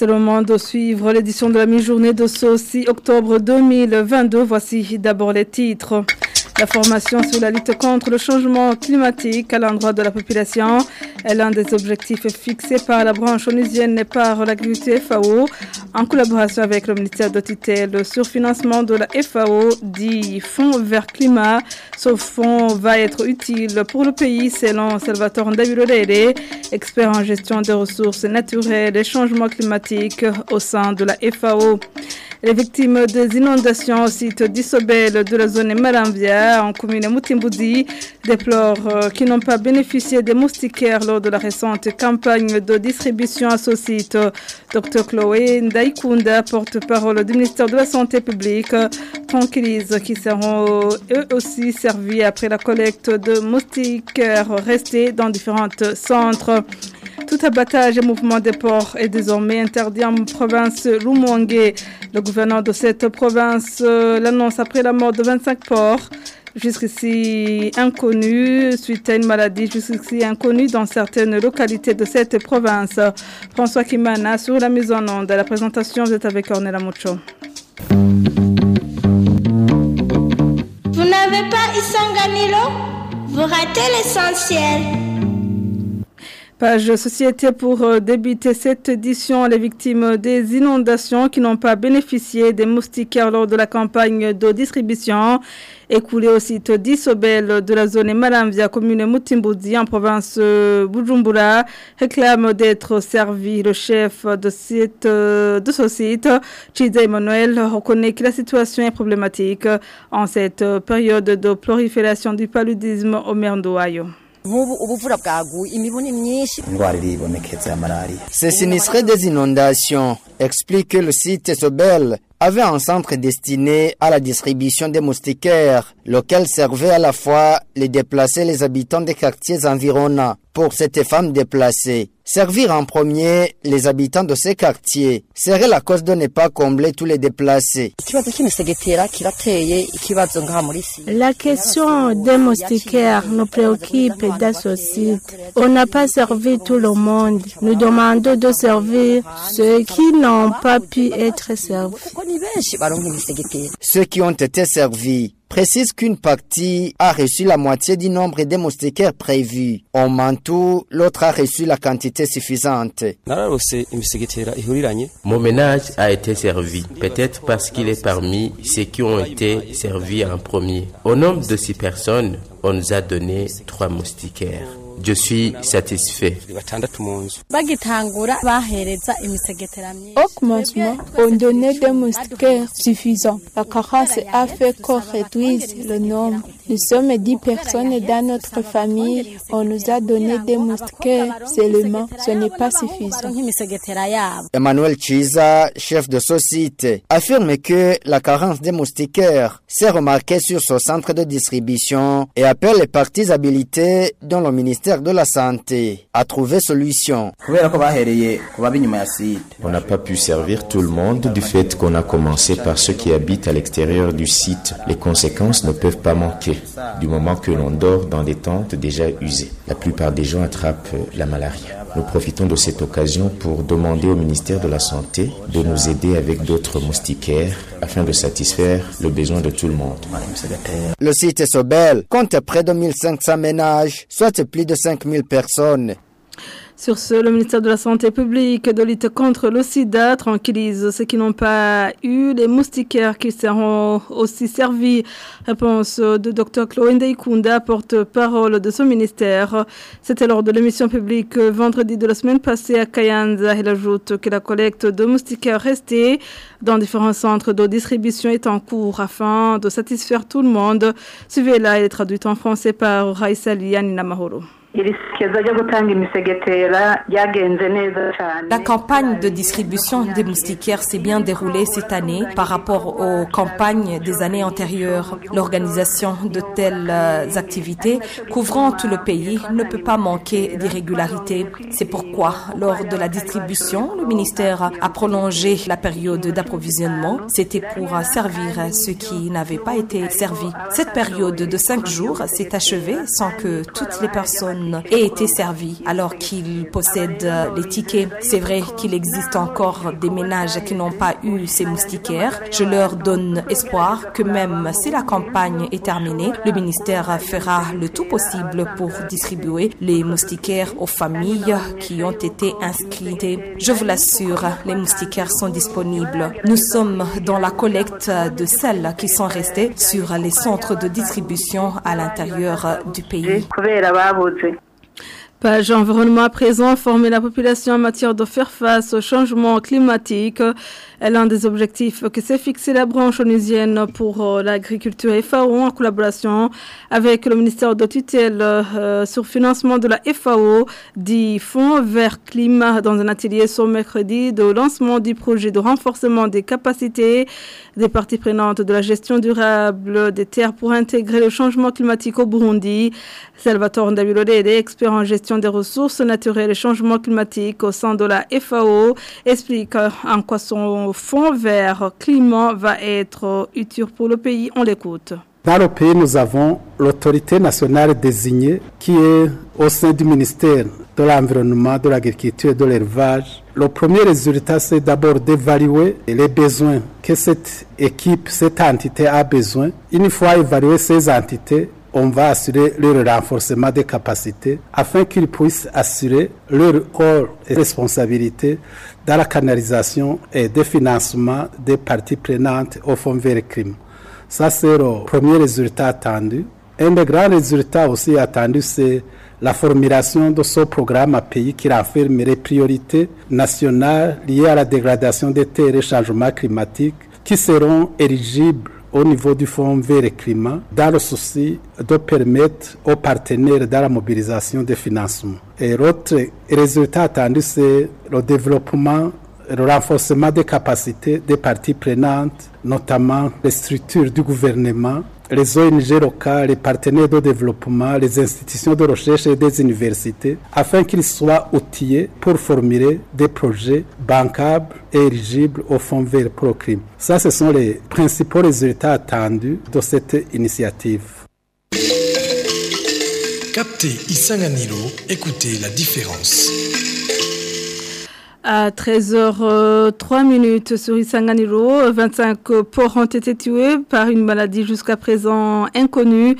C'est le moment de suivre l'édition de la mi-journée de ce 6 octobre 2022. Voici d'abord les titres. La formation sur la lutte contre le changement climatique à l'endroit de la population est l'un des objectifs fixés par la branche onusienne et par l'agriculture FAO en collaboration avec le ministère de tutelle. Le surfinancement de la FAO dit Fonds vert climat. Ce fonds va être utile pour le pays selon Salvatore Ndavirolere, expert en gestion des ressources naturelles et changements climatiques au sein de la FAO. Les victimes des inondations au site d'Isobel de la zone Maranvia en commune Moutimboudi déplorent qu'ils n'ont pas bénéficié des moustiquaires lors de la récente campagne de distribution à ce site. Dr Chloé Ndaikunda, porte-parole du ministère de la Santé publique, tranquillise qui seront eux aussi servis après la collecte de moustiquaires restés dans différents centres. Tout abattage et mouvement des porcs est désormais interdit en province Lumongue. Le gouverneur de cette province l'annonce après la mort de 25 porcs. Jusqu'ici inconnu, suite à une maladie jusqu'ici inconnue dans certaines localités de cette province. François Kimana sur la mise en onde. La présentation, vous êtes avec Ornella Mucho. Vous n'avez pas Isanganilo Vous ratez l'essentiel. Page Société pour débuter cette édition, les victimes des inondations qui n'ont pas bénéficié des moustiquaires lors de la campagne de distribution écoulée au site d'Isobel de la zone Malamvia, commune Moutimboudi en province Bujumbura, réclame d'être servi. Le chef de, site, de ce site, Chiza Emmanuel, reconnaît que la situation est problématique en cette période de prolifération du paludisme au Ces sinistrés des inondations expliquent que le site Sobel avait un centre destiné à la distribution des moustiquaires, lequel servait à la fois les déplacés les habitants des quartiers environnants. Pour cette femme déplacée, servir en premier les habitants de ces quartiers serait la cause de ne pas combler tous les déplacés. La question des moustiquaires nous préoccupe dans ce site. On n'a pas servi tout le monde. Nous demandons de servir ceux qui n'ont pas pu être servis. Ceux qui ont été servis précise qu'une partie a reçu la moitié du nombre des moustiquaires prévus. En Mantou, l'autre a reçu la quantité suffisante. Mon ménage a été servi, peut-être parce qu'il est parmi ceux qui ont été servis en premier. Au nombre de six personnes, on nous a donné trois moustiquaires. Je suis satisfait. Au commencement, on donnait des moustiquaires suffisants. La carence a fait qu'on réduise le nombre. Nous sommes dix personnes dans notre famille. On nous a donné des moustiquaires seulement. Ce n'est pas suffisant. Emmanuel Chiza, chef de ce site, affirme que la carence des moustiquaires s'est remarquée sur ce centre de distribution et appelle les parties habilitées dans le ministère de la Santé à trouver solution. On n'a pas pu servir tout le monde du fait qu'on a commencé par ceux qui habitent à l'extérieur du site. Les conséquences ne peuvent pas manquer du moment que l'on dort dans des tentes déjà usées. La plupart des gens attrapent la malaria. Nous profitons de cette occasion pour demander au ministère de la Santé de nous aider avec d'autres moustiquaires afin de satisfaire le besoin de tout le monde. Le site Sobel compte près de 1500 ménages, soit plus de 5000 personnes. Sur ce, le ministère de la Santé publique de lutte contre le sida tranquillise ceux qui n'ont pas eu les moustiquaires qui seront aussi servis. Réponse de Dr Chloé Ikunda, porte-parole de ce ministère. C'était lors de l'émission publique vendredi de la semaine passée à Kayanza. Il ajoute que la collecte de moustiquaires restés dans différents centres de distribution est en cours afin de satisfaire tout le monde. Suivez-la, elle est traduite en français par Raissa Liane Namahoro. La campagne de distribution des moustiquaires s'est bien déroulée cette année par rapport aux campagnes des années antérieures. L'organisation de telles activités couvrant tout le pays ne peut pas manquer d'irrégularité. C'est pourquoi, lors de la distribution, le ministère a prolongé la période d'approvisionnement. C'était pour servir ceux qui n'avaient pas été servis. Cette période de cinq jours s'est achevée sans que toutes les personnes personnes aient été servies alors qu'ils possèdent les tickets. C'est vrai qu'il existe encore des ménages qui n'ont pas eu ces moustiquaires. Je leur donne espoir que même si la campagne est terminée, le ministère fera le tout possible pour distribuer les moustiquaires aux familles qui ont été inscrites. Je vous l'assure, les moustiquaires sont disponibles. Nous sommes dans la collecte de celles qui sont restées sur les centres de distribution à l'intérieur du pays. Page environnement à présent, former la population en matière de faire face au changement climatique est l'un des objectifs que s'est fixé la branche onusienne pour euh, l'agriculture FAO en collaboration avec le ministère de tutelle euh, sur financement de la FAO dit Fonds vert climat dans un atelier ce mercredi de lancement du projet de renforcement des capacités des parties prenantes de la gestion durable des terres pour intégrer le changement climatique au Burundi. Salvatore Ndabilode est expert en gestion des ressources naturelles et changement climatique au sein de la FAO, explique en quoi son fonds vert climat va être utile pour le pays. On l'écoute. Dans le pays, nous avons l'autorité nationale désignée qui est au sein du ministère de l'Environnement, de l'Agriculture et de l'Élevage. Le premier résultat, c'est d'abord d'évaluer les besoins que cette équipe, cette entité a besoin. Une fois évalué ces entités, on va assurer le renforcement des capacités afin qu'ils puissent assurer leur rôle et responsabilité dans la canalisation et le financement des parties prenantes au Fonds vert crime. Ça, c'est le premier résultat attendu. Un des grands résultats aussi attendus, c'est la formulation de ce programme à pays qui renferme les priorités nationales liées à la dégradation des terres et changement climatique qui seront éligibles au niveau du Fonds vert et climat dans le souci de permettre aux partenaires dans la mobilisation des financements. Et l'autre résultat attendu, c'est le développement le renforcement des capacités des parties prenantes, notamment les structures du gouvernement, les ONG locales, les partenaires de développement, les institutions de recherche et des universités, afin qu'ils soient outillés pour formuler des projets bancables et éligibles au Fonds vert Procrim. Ça, ce sont les principaux résultats attendus de cette initiative. Captez Isanganiro, écoutez la différence. À 13h03 minutes sur Isanganiro, 25 porcs ont été tués par une maladie jusqu'à présent inconnue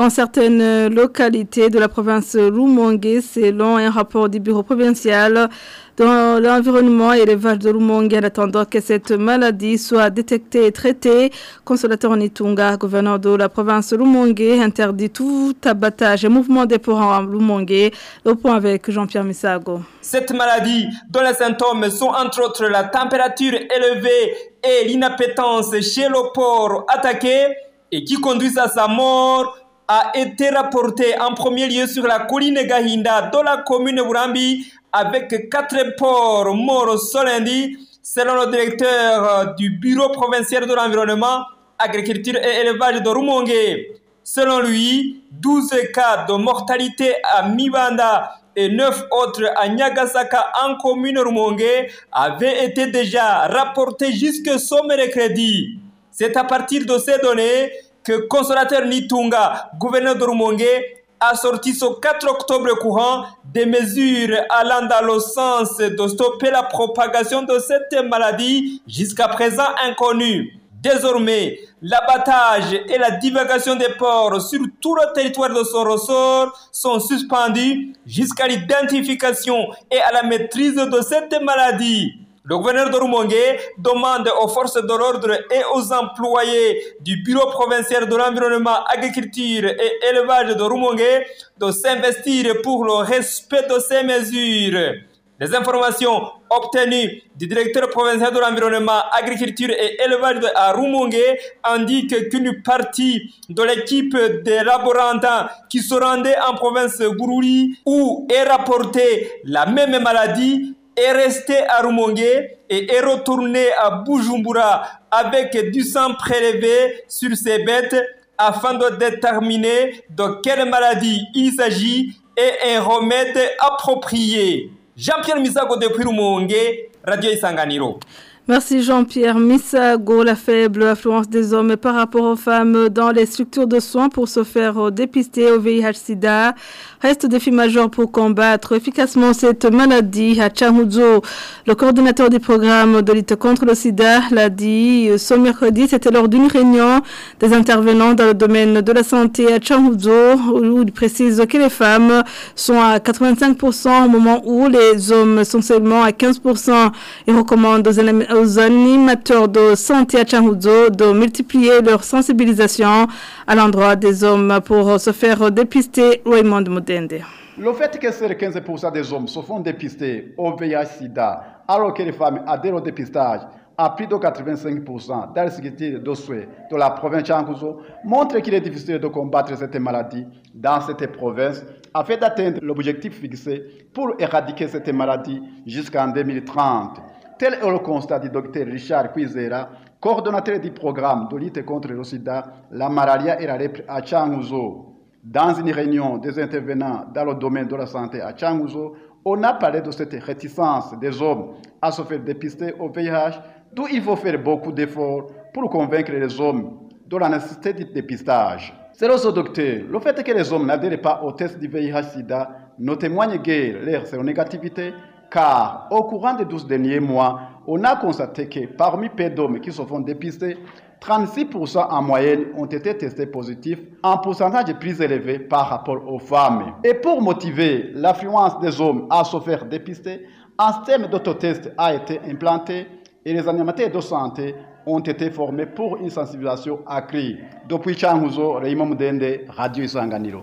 dans certaines localités de la province Lumongue, selon un rapport du bureau provincial dans l'environnement et l'élevage de Lumongue en attendant que cette maladie soit détectée et traitée. Consolateur Nitunga, gouverneur de la province Lumongue, interdit tout abattage et mouvement des porcs en Lumongue. Le point avec Jean-Pierre Misago. Cette maladie, dont les symptômes sont entre autres la température élevée et l'inappétence chez le porc attaqué, et qui conduisent à sa mort, a été rapportée en premier lieu sur la colline Gahinda de la commune Burambi avec quatre porcs morts ce lundi, selon le directeur du bureau provincial de l'environnement, agriculture et élevage de Rumongue. Selon lui, 12 cas de mortalité à Mibanda et 9 autres à Nyagasaka en commune Rumongue avaient été déjà rapportés jusque ce mercredi. C'est à partir de ces données que consolateur Nitunga, gouverneur de Rumongue, a sorti ce 4 octobre courant des mesures allant dans le sens de stopper la propagation de cette maladie jusqu'à présent inconnue. Désormais, l'abattage et la divagation des porcs sur tout le territoire de son ressort sont suspendus jusqu'à l'identification et à la maîtrise de cette maladie. Le gouverneur de Rumongue demande aux forces de l'ordre et aux employés du Bureau provincial de l'environnement, agriculture et élevage de Rumongue de s'investir pour le respect de ces mesures. Les informations obtenues du directeur provincial de l'environnement, agriculture et élevage à Rumongue indiquent qu'une partie de l'équipe des laborantins qui se rendaient en province Bururi où est rapportée la même maladie est resté à Rumongue et est retourné à Bujumbura avec du sang prélevé sur ses bêtes afin de déterminer de quelle maladie il s'agit et un remède approprié. Jean-Pierre Misago depuis Rumongue, Radio Isanganiro. Merci Jean-Pierre Missago. La faible affluence des hommes par rapport aux femmes dans les structures de soins pour se faire dépister au VIH-Sida reste défi majeur pour combattre efficacement cette maladie à. Le coordinateur du programme de lutte contre le sida l'a dit ce mercredi, c'était lors d'une réunion des intervenants dans le domaine de la santé à Tchamoudou où il précise que les femmes sont à 85% au moment où les hommes sont seulement à 15%. Il recommande aux, animateurs de santé à Tchamoudou de multiplier leur sensibilisation à l'endroit des hommes pour se faire dépister Raymond Mudende. Le fait que seuls 15% des hommes se font dépister au VIH-Sida, alors que les femmes adhèrent au dépistage à plus de 85% dans les sécurité de souhait de la province Changuzo, montre qu'il est difficile de combattre cette maladie dans cette province afin d'atteindre l'objectif fixé pour éradiquer cette maladie jusqu'en 2030. Tel est le constat du docteur Richard Quizera, coordonnateur du programme de lutte contre le sida, la malaria et la lèpre à Changuzo. Dans une réunion des intervenants dans le domaine de la santé à Changuzo, on a parlé de cette réticence des hommes à se faire dépister au VIH, d'où il faut faire beaucoup d'efforts pour convaincre les hommes de la nécessité du dépistage. Selon ce docteur, le fait que les hommes n'adhèrent pas au test du VIH-Sida ne témoigne guère leur séronégativité, car au courant des 12 derniers mois, on a constaté que parmi peu d'hommes qui se font dépister, 36% en moyenne ont été testés positifs, un pourcentage plus élevé par rapport aux femmes. Et pour motiver l'affluence des hommes à se faire dépister, un système d'autotest a été implanté et les animateurs de santé ont été formés pour une sensibilisation accrue. Depuis Changuzo, Raymond Dende, Radio Isanganiro.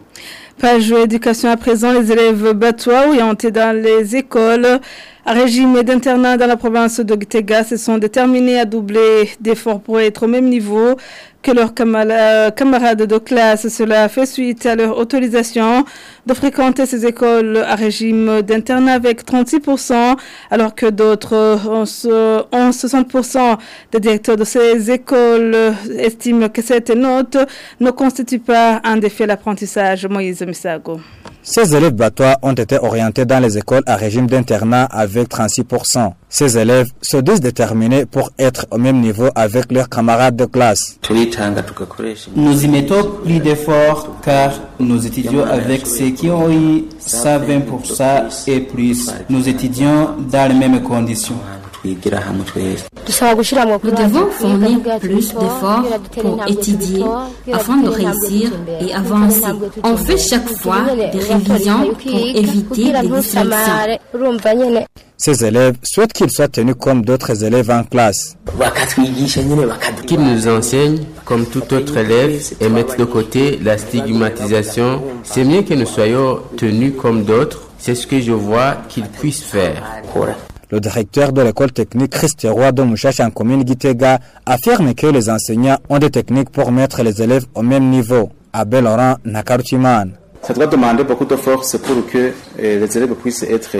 Page éducation à présent, les élèves batois orientés dans les écoles à régime d'internat dans la province de Gitega se sont déterminés à doubler d'efforts pour être au même niveau que leurs camarades de classe. Cela fait suite à leur autorisation de fréquenter ces écoles à régime d'internat avec 36%, alors que d'autres, 60% des directeurs de ces écoles estiment que cette note ne constitue pas un défi à l'apprentissage. Moïse Misago. Ces élèves batois ont été orientés dans les écoles à régime d'internat avec 36%. Ces élèves se disent déterminés pour être au même niveau avec leurs camarades de classe. Nous y mettons plus d'efforts car nous étudions avec ceux qui ont eu 120% et plus. Nous étudions dans les mêmes conditions. Nous devons fournir plus d'efforts pour étudier afin de réussir et avancer. On fait chaque fois des révisions pour éviter les distractions. Ces élèves souhaitent qu'ils soient tenus comme d'autres élèves en classe. Qu'ils nous enseignent comme tout autre élève et mettent de côté la stigmatisation. C'est mieux que nous soyons tenus comme d'autres. C'est ce que je vois qu'ils puissent faire. Le directeur de l'école technique Christ-Roi de Mouchache en commune Gitega affirme que les enseignants ont des techniques pour mettre les élèves au même niveau. Abel Laurent Nakarutiman. Ça doit demander beaucoup de force pour que les élèves puissent être,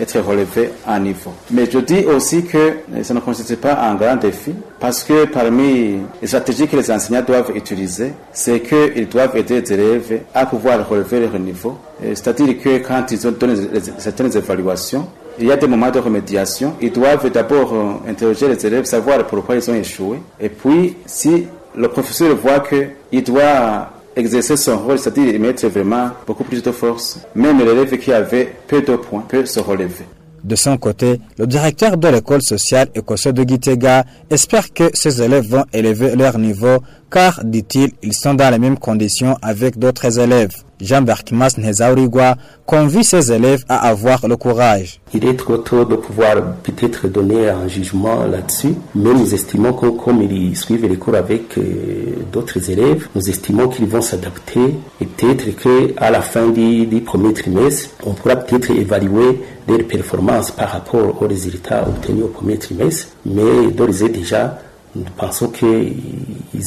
être relevés à niveau. Mais je dis aussi que ça ne constitue pas un grand défi parce que parmi les stratégies que les enseignants doivent utiliser, c'est qu'ils doivent aider les élèves à pouvoir relever leur niveau. C'est-à-dire que quand ils ont donné certaines évaluations, il y a des moments de remédiation. Ils doivent d'abord interroger les élèves, savoir pourquoi ils ont échoué. Et puis, si le professeur voit qu'il doit exercer son rôle, c'est-à-dire mettre vraiment beaucoup plus de force, même l'élève qui avait peu de points peut se relever. De son côté, le directeur de l'école sociale écossais de Gitega espère que ses élèves vont élever leur niveau car, dit-il, ils sont dans les mêmes conditions avec d'autres élèves. Jean Berkimas Nezaurigua convie ses élèves à avoir le courage. Il est trop tôt de pouvoir peut-être donner un jugement là-dessus, mais nous estimons que comme ils suivent les cours avec d'autres élèves, nous estimons qu'ils vont s'adapter et peut-être qu'à la fin du, premier trimestre, on pourra peut-être évaluer leur performance par rapport aux résultats obtenus au premier trimestre, mais d'ores et déjà, nous pensons qu'ils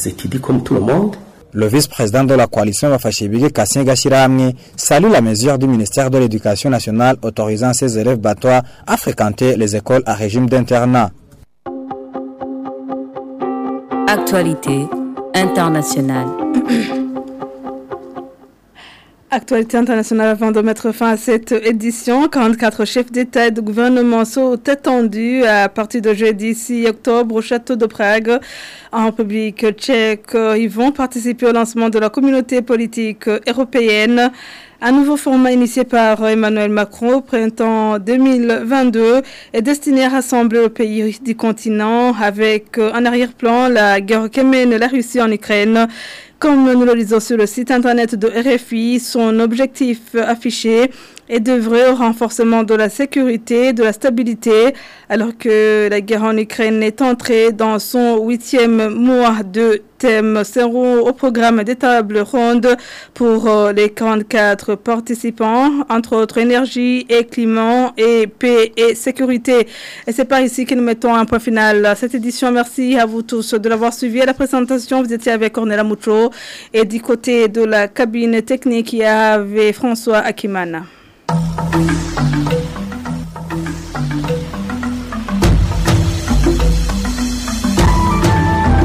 étudient comme tout le monde. Le vice-président de la coalition Wafashibigi Kassien Gashiramni salue la mesure du ministère de l'Éducation nationale autorisant ses élèves batois à fréquenter les écoles à régime d'internat. Actualité internationale. Actualité internationale avant de mettre fin à cette édition. 44 chefs d'État et de gouvernement sont attendus à partir de jeudi 6 octobre au château de Prague en République tchèque. Ils vont participer au lancement de la communauté politique européenne. Un nouveau format initié par Emmanuel Macron au printemps 2022 est destiné à rassembler le pays du continent avec en arrière-plan la guerre que mène la Russie en Ukraine. Comme nous le lisons sur le site internet de RFI, son objectif affiché est d'œuvrer au renforcement de la sécurité et de la stabilité, alors que la guerre en Ukraine est entrée dans son huitième mois de thème seront au programme des tables rondes pour euh, les 44 participants, entre autres énergie et climat et paix et sécurité. Et c'est par ici que nous mettons un point final à cette édition. Merci à vous tous de l'avoir suivi. À la présentation, vous étiez avec Cornelia Mucho et du côté de la cabine technique, il y avait François Akimana. thank you